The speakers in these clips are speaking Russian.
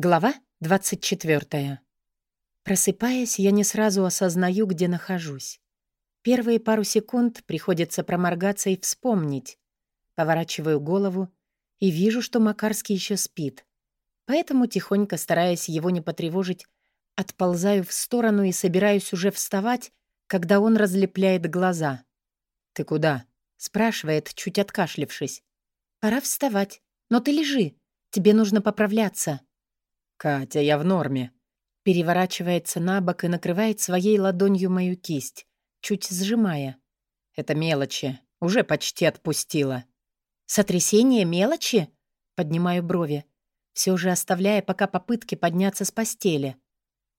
Глава 24. Просыпаясь, я не сразу осознаю, где нахожусь. Первые пару секунд приходится проморгаться и вспомнить. Поворачиваю голову и вижу, что Макарский еще спит. Поэтому, тихонько стараясь его не потревожить, отползаю в сторону и собираюсь уже вставать, когда он разлепляет глаза. «Ты куда?» — спрашивает, чуть откашлившись. «Пора вставать. Но ты лежи. Тебе нужно поправляться». «Катя, я в норме». Переворачивается на бок и накрывает своей ладонью мою кисть, чуть сжимая. «Это мелочи. Уже почти отпустила». «Сотрясение мелочи?» Поднимаю брови, все же оставляя пока попытки подняться с постели.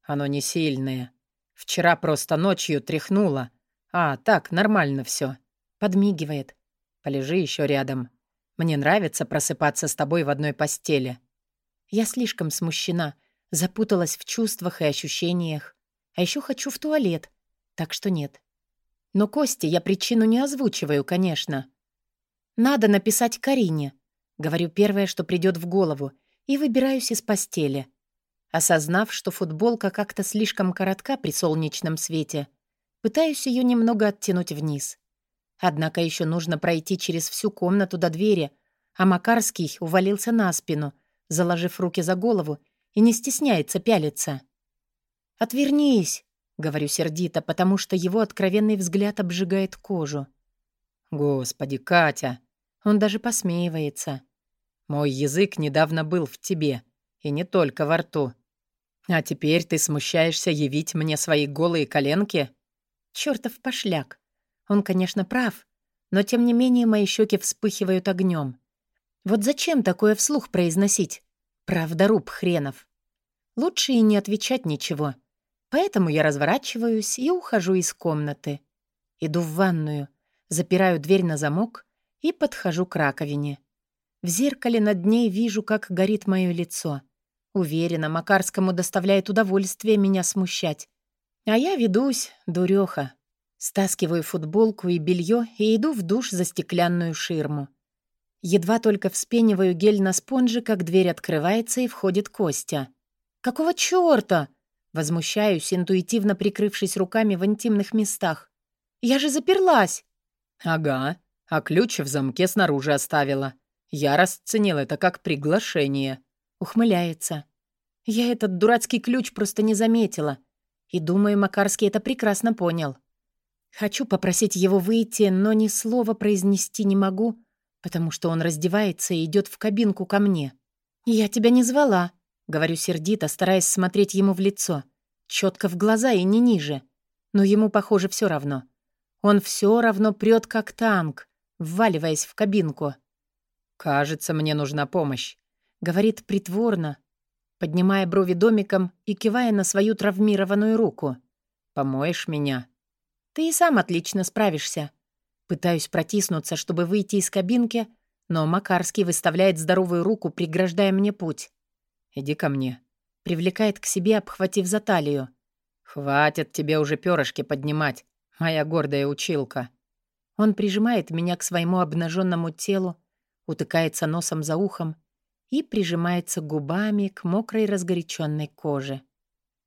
«Оно не сильное. Вчера просто ночью тряхнуло. А, так, нормально все. Подмигивает. «Полежи еще рядом. Мне нравится просыпаться с тобой в одной постели». Я слишком смущена, запуталась в чувствах и ощущениях. А еще хочу в туалет, так что нет. Но Косте я причину не озвучиваю, конечно. Надо написать Карине. Говорю первое, что придет в голову, и выбираюсь из постели. Осознав, что футболка как-то слишком коротка при солнечном свете, пытаюсь ее немного оттянуть вниз. Однако еще нужно пройти через всю комнату до двери, а Макарский увалился на спину — заложив руки за голову, и не стесняется пялиться. «Отвернись!» — говорю сердито, потому что его откровенный взгляд обжигает кожу. «Господи, Катя!» Он даже посмеивается. «Мой язык недавно был в тебе, и не только во рту. А теперь ты смущаешься явить мне свои голые коленки?» Чёртов пошляк. Он, конечно, прав, но тем не менее мои щеки вспыхивают огнем. Вот зачем такое вслух произносить? Правдоруб хренов. Лучше и не отвечать ничего. Поэтому я разворачиваюсь и ухожу из комнаты. Иду в ванную, запираю дверь на замок и подхожу к раковине. В зеркале над ней вижу, как горит мое лицо. Уверена, Макарскому доставляет удовольствие меня смущать. А я ведусь, дуреха. Стаскиваю футболку и белье и иду в душ за стеклянную ширму. Едва только вспениваю гель на спонже, как дверь открывается и входит Костя. «Какого чёрта?» Возмущаюсь, интуитивно прикрывшись руками в интимных местах. «Я же заперлась!» «Ага, а ключ в замке снаружи оставила. Я расценил это как приглашение». Ухмыляется. «Я этот дурацкий ключ просто не заметила. И думаю, Макарский это прекрасно понял. Хочу попросить его выйти, но ни слова произнести не могу, потому что он раздевается и идет в кабинку ко мне. «Я тебя не звала», — говорю сердито, стараясь смотреть ему в лицо. четко в глаза и не ниже. Но ему, похоже, все равно. Он все равно прет как танк, вваливаясь в кабинку. «Кажется, мне нужна помощь», — говорит притворно, поднимая брови домиком и кивая на свою травмированную руку. «Помоешь меня?» «Ты и сам отлично справишься», Пытаюсь протиснуться, чтобы выйти из кабинки, но Макарский выставляет здоровую руку, преграждая мне путь. «Иди ко мне». Привлекает к себе, обхватив за талию. «Хватит тебе уже перышки поднимать, моя гордая училка». Он прижимает меня к своему обнаженному телу, утыкается носом за ухом и прижимается губами к мокрой разгоряченной коже.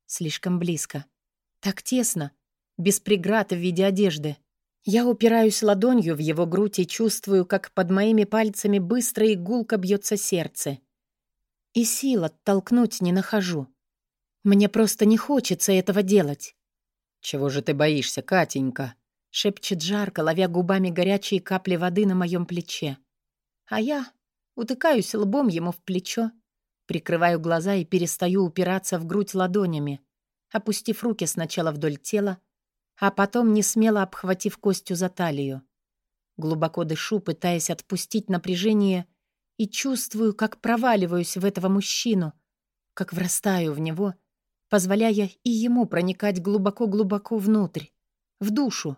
Слишком близко. Так тесно, без преград в виде одежды. Я упираюсь ладонью в его грудь и чувствую, как под моими пальцами быстро и гулко бьется сердце. И сил оттолкнуть не нахожу. Мне просто не хочется этого делать. «Чего же ты боишься, Катенька?» — шепчет жарко, ловя губами горячие капли воды на моем плече. А я утыкаюсь лбом ему в плечо, прикрываю глаза и перестаю упираться в грудь ладонями, опустив руки сначала вдоль тела, а потом не смело обхватив Костю за талию. Глубоко дышу, пытаясь отпустить напряжение, и чувствую, как проваливаюсь в этого мужчину, как врастаю в него, позволяя и ему проникать глубоко-глубоко внутрь, в душу.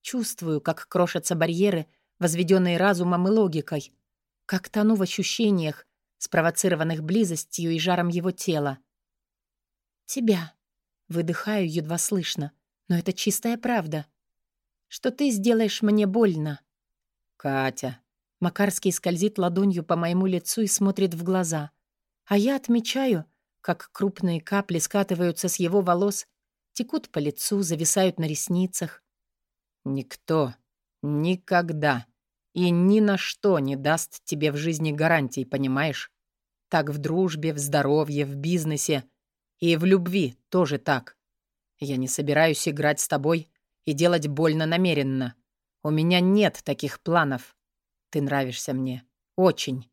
Чувствую, как крошатся барьеры, возведенные разумом и логикой, как тону в ощущениях, спровоцированных близостью и жаром его тела. «Тебя», — выдыхаю едва слышно, но это чистая правда. Что ты сделаешь мне больно. Катя. Макарский скользит ладонью по моему лицу и смотрит в глаза. А я отмечаю, как крупные капли скатываются с его волос, текут по лицу, зависают на ресницах. «Никто никогда и ни на что не даст тебе в жизни гарантий, понимаешь? Так в дружбе, в здоровье, в бизнесе и в любви тоже так. Я не собираюсь играть с тобой и делать больно намеренно. У меня нет таких планов. Ты нравишься мне. Очень.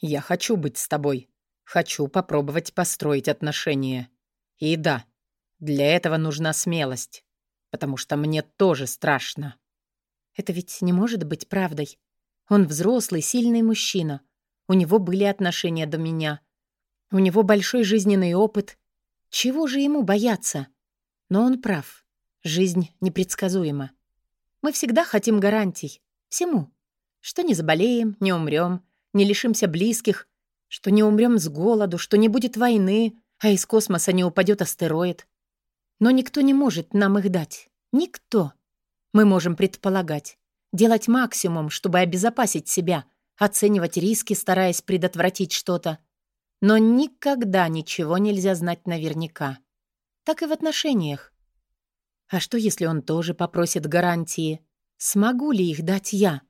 Я хочу быть с тобой. Хочу попробовать построить отношения. И да, для этого нужна смелость. Потому что мне тоже страшно. Это ведь не может быть правдой. Он взрослый, сильный мужчина. У него были отношения до меня. У него большой жизненный опыт. Чего же ему бояться? Но он прав. Жизнь непредсказуема. Мы всегда хотим гарантий. Всему. Что не заболеем, не умрем, не лишимся близких, что не умрем с голоду, что не будет войны, а из космоса не упадет астероид. Но никто не может нам их дать. Никто. Мы можем предполагать, делать максимум, чтобы обезопасить себя, оценивать риски, стараясь предотвратить что-то. Но никогда ничего нельзя знать наверняка. Так и в отношениях. А что, если он тоже попросит гарантии? Смогу ли их дать я?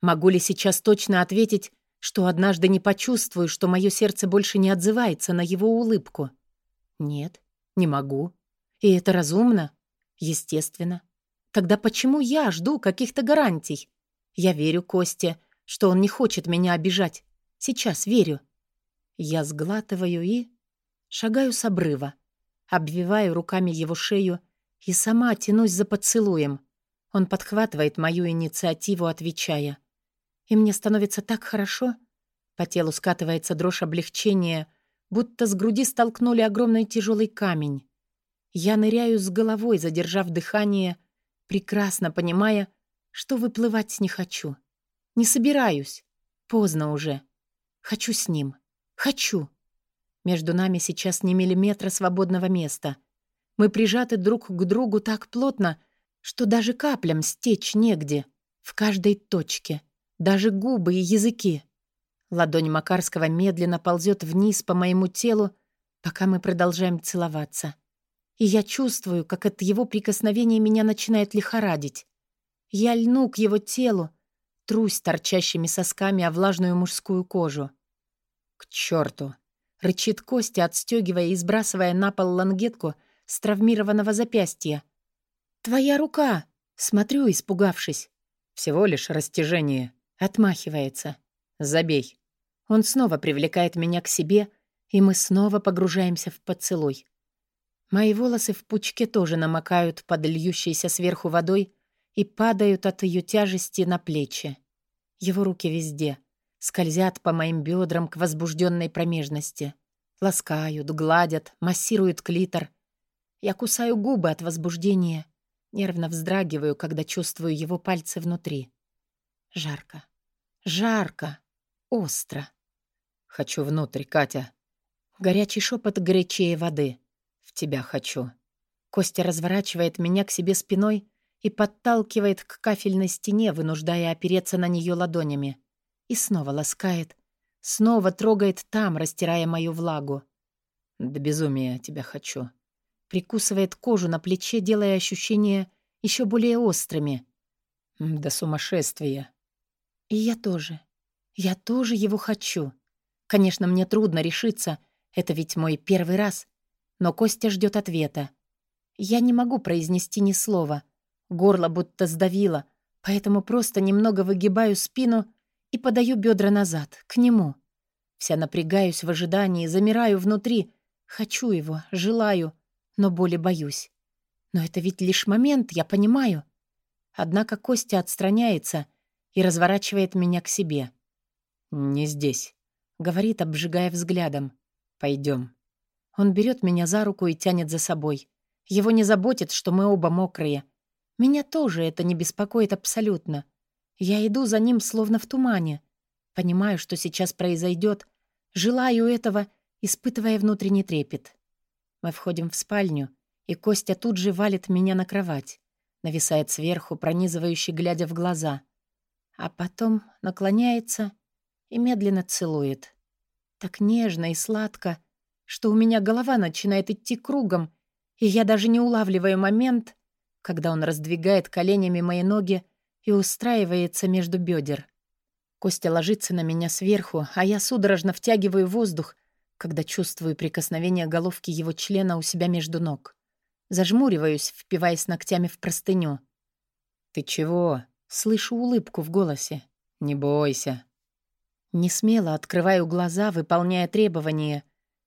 Могу ли сейчас точно ответить, что однажды не почувствую, что мое сердце больше не отзывается на его улыбку? Нет, не могу. И это разумно? Естественно. Тогда почему я жду каких-то гарантий? Я верю Косте, что он не хочет меня обижать. Сейчас верю. Я сглатываю и... Шагаю с обрыва. Обвиваю руками его шею и сама тянусь за поцелуем. Он подхватывает мою инициативу, отвечая. И мне становится так хорошо. По телу скатывается дрожь облегчения, будто с груди столкнули огромный тяжелый камень. Я ныряю с головой, задержав дыхание, прекрасно понимая, что выплывать не хочу. Не собираюсь. Поздно уже. Хочу с ним. Хочу. Между нами сейчас ни миллиметра свободного места. Мы прижаты друг к другу так плотно, что даже каплям стечь негде. В каждой точке. Даже губы и языки. Ладонь Макарского медленно ползет вниз по моему телу, пока мы продолжаем целоваться и я чувствую, как от его прикосновения меня начинает лихорадить. Я льну к его телу, трусь торчащими сосками о влажную мужскую кожу. «К черту! Рычит Костя, отстегивая и сбрасывая на пол лангетку с травмированного запястья. «Твоя рука!» — смотрю, испугавшись. «Всего лишь растяжение». Отмахивается. «Забей». Он снова привлекает меня к себе, и мы снова погружаемся в поцелуй. Мои волосы в пучке тоже намокают под льющейся сверху водой и падают от ее тяжести на плечи. Его руки везде, скользят по моим бедрам к возбужденной промежности. Ласкают, гладят, массируют клитор. Я кусаю губы от возбуждения, нервно вздрагиваю, когда чувствую его пальцы внутри. Жарко, жарко, остро. «Хочу внутрь, Катя». Горячий шепот горячее воды — тебя хочу». Костя разворачивает меня к себе спиной и подталкивает к кафельной стене, вынуждая опереться на нее ладонями. И снова ласкает, снова трогает там, растирая мою влагу. «До безумия тебя хочу». Прикусывает кожу на плече, делая ощущения еще более острыми. «До сумасшествия». И я тоже. Я тоже его хочу. Конечно, мне трудно решиться. Это ведь мой первый раз но Костя ждет ответа. Я не могу произнести ни слова. Горло будто сдавило, поэтому просто немного выгибаю спину и подаю бедра назад, к нему. Вся напрягаюсь в ожидании, замираю внутри. Хочу его, желаю, но боли боюсь. Но это ведь лишь момент, я понимаю. Однако Костя отстраняется и разворачивает меня к себе. «Не здесь», — говорит, обжигая взглядом. «Пойдем». Он берет меня за руку и тянет за собой. Его не заботит, что мы оба мокрые. Меня тоже это не беспокоит абсолютно. Я иду за ним словно в тумане. Понимаю, что сейчас произойдет. Желаю этого, испытывая внутренний трепет. Мы входим в спальню, и Костя тут же валит меня на кровать. Нависает сверху, пронизывающе глядя в глаза. А потом наклоняется и медленно целует. Так нежно и сладко, что у меня голова начинает идти кругом, и я даже не улавливаю момент, когда он раздвигает коленями мои ноги и устраивается между бедер. Костя ложится на меня сверху, а я судорожно втягиваю воздух, когда чувствую прикосновение головки его члена у себя между ног. Зажмуриваюсь, впиваясь ногтями в простыню. «Ты чего?» Слышу улыбку в голосе. «Не бойся». Не смело открываю глаза, выполняя требования,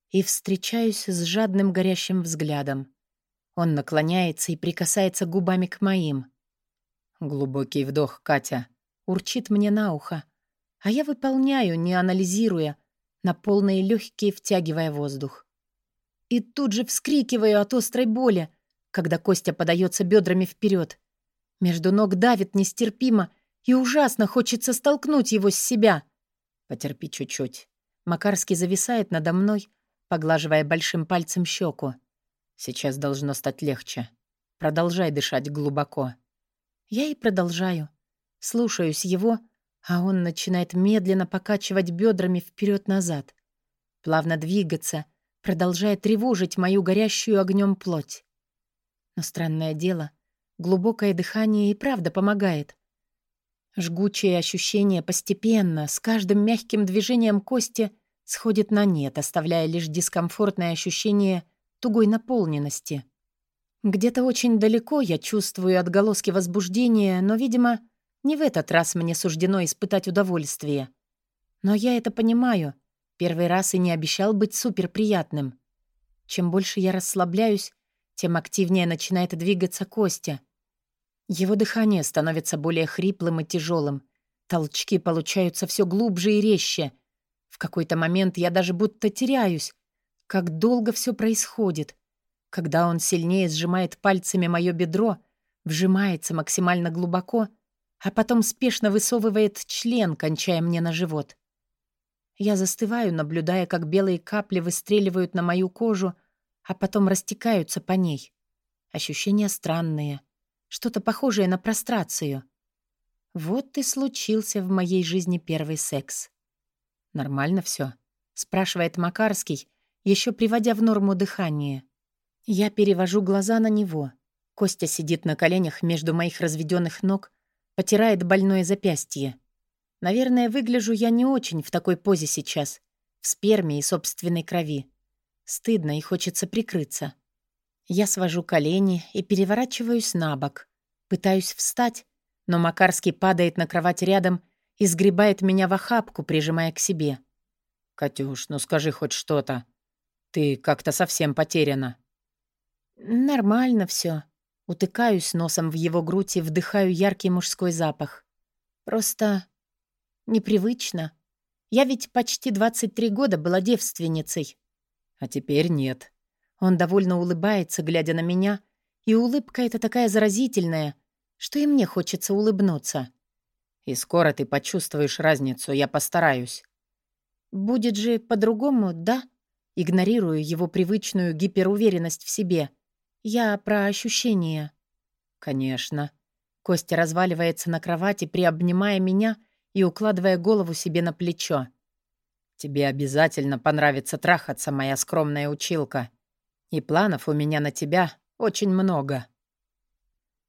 и встречаюсь с жадным горящим взглядом. Он наклоняется и прикасается губами к моим. Глубокий вдох, Катя. Урчит мне на ухо. А я выполняю, не анализируя, на полные легкие втягивая воздух. И тут же вскрикиваю от острой боли, когда Костя подается бедрами вперед. Между ног давит нестерпимо, и ужасно хочется столкнуть его с себя. Потерпи чуть-чуть. Макарский зависает надо мной, поглаживая большим пальцем щеку. Сейчас должно стать легче. Продолжай дышать глубоко. Я и продолжаю. Слушаюсь его, а он начинает медленно покачивать бедрами вперед-назад, плавно двигаться, продолжая тревожить мою горящую огнем плоть. Но странное дело, глубокое дыхание и правда помогает. Жгучее ощущение постепенно, с каждым мягким движением кости, сходит на нет, оставляя лишь дискомфортное ощущение тугой наполненности. Где-то очень далеко я чувствую отголоски возбуждения, но, видимо, не в этот раз мне суждено испытать удовольствие. Но я это понимаю. Первый раз и не обещал быть суперприятным. Чем больше я расслабляюсь, тем активнее начинает двигаться Костя. Его дыхание становится более хриплым и тяжелым. Толчки получаются все глубже и резче. В какой-то момент я даже будто теряюсь. Как долго все происходит. Когда он сильнее сжимает пальцами мое бедро, вжимается максимально глубоко — а потом спешно высовывает член, кончая мне на живот. Я застываю, наблюдая, как белые капли выстреливают на мою кожу, а потом растекаются по ней. Ощущения странные, что-то похожее на прострацию. Вот и случился в моей жизни первый секс. «Нормально все? спрашивает Макарский, еще приводя в норму дыхание. Я перевожу глаза на него. Костя сидит на коленях между моих разведенных ног, потирает больное запястье. Наверное, выгляжу я не очень в такой позе сейчас, в сперме и собственной крови. Стыдно и хочется прикрыться. Я свожу колени и переворачиваюсь на бок. Пытаюсь встать, но Макарский падает на кровать рядом и сгребает меня в охапку, прижимая к себе. «Катюш, ну скажи хоть что-то. Ты как-то совсем потеряна». «Нормально все. Утыкаюсь носом в его грудь и вдыхаю яркий мужской запах. Просто непривычно. Я ведь почти 23 года была девственницей. А теперь нет. Он довольно улыбается, глядя на меня, и улыбка эта такая заразительная, что и мне хочется улыбнуться. И скоро ты почувствуешь разницу, я постараюсь. Будет же по-другому, да? Игнорирую его привычную гиперуверенность в себе — я про ощущения. Конечно. Костя разваливается на кровати, приобнимая меня и укладывая голову себе на плечо. Тебе обязательно понравится трахаться, моя скромная училка. И планов у меня на тебя очень много.